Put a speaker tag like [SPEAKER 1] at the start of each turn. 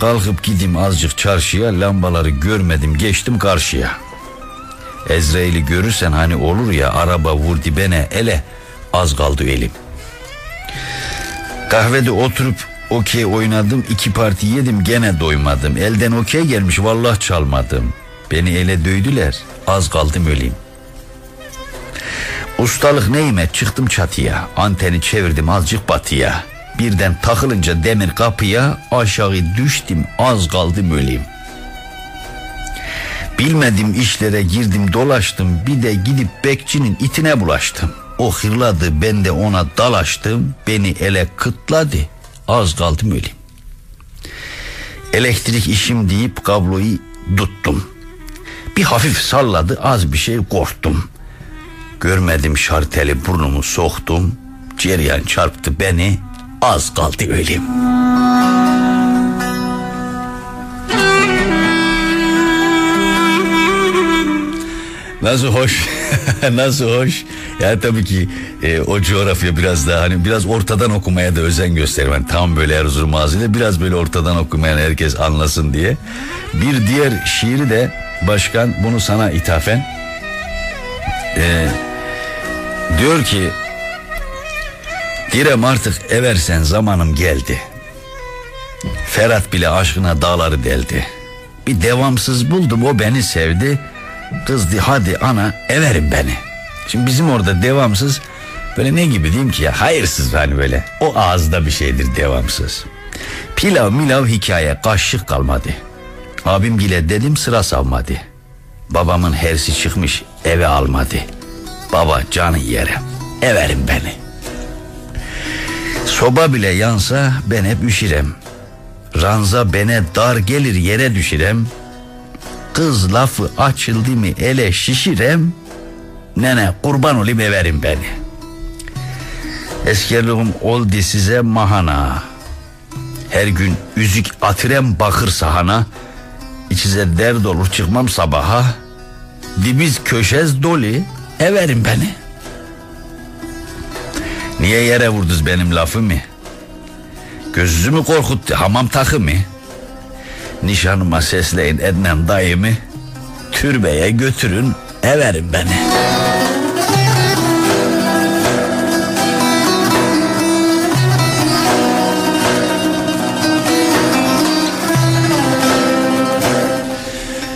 [SPEAKER 1] Kalkıp gidim azıcık çarşıya lambaları görmedim geçtim karşıya. Ezrail'i görürsen hani olur ya araba vurdu bene ele az kaldı elim. Kahvede oturup okey oynadım iki parti yedim gene doymadım. Elden okey gelmiş vallahi çalmadım. Beni ele döydüler az kaldım öleyim. Ustalık neyime çıktım çatıya anteni çevirdim azıcık batıya. Birden takılınca demir kapıya aşağı düştüm az kaldım öleyim. Bilmedim işlere girdim dolaştım bir de gidip bekçinin itine bulaştım. O hırladı ben de ona dalaştım beni ele kıtladı az kaldım öleyim. Elektrik işim deyip kabloyu tuttum. Bir hafif salladı az bir şey korktum. Görmedim şarteli burnumu soktum. Ceryan çarptı beni az kaldı öleyim. Nasıl hoş, nasıl hoş. Ya tabii ki e, o coğrafya biraz daha hani biraz ortadan okumaya da özen göstermen. Tam böyle Erzurum ağzıyla biraz böyle ortadan okumayan herkes anlasın diye. Bir diğer şiiri de başkan bunu sana ithafen e, diyor ki Direm artık eversen zamanım geldi. Ferhat bile aşkına dağları deldi. Bir devamsız buldum o beni sevdi. Kızdı hadi ana everim beni. Şimdi bizim orada devamsız böyle ne gibi diyeyim ki ya hayırsız hani böyle. O ağızda bir şeydir devamsız. Pilav milav hikaye kaşık kalmadı. Abim gile dedim sıra savmadı. Babamın hersi çıkmış eve almadı. Baba canı yere everim beni. Soba bile yansa ben hep üşirem. Ranza bene dar gelir yere düşürem. Kız lafı açıldı mı ele şişirem. Nene kurban olayım everim beni. Eskerliğim oldu size mahana. Her gün üzük atirem bakır sahana. İçize dert olur çıkmam sabaha. Dibiz köşez dolu everim beni. Niye yere vurdunuz benim lafımı? Gözünüzü mü korkuttu hamam takı mı? Nişanıma sesleyin Ednem dayımı. Türbeye götürün everin beni.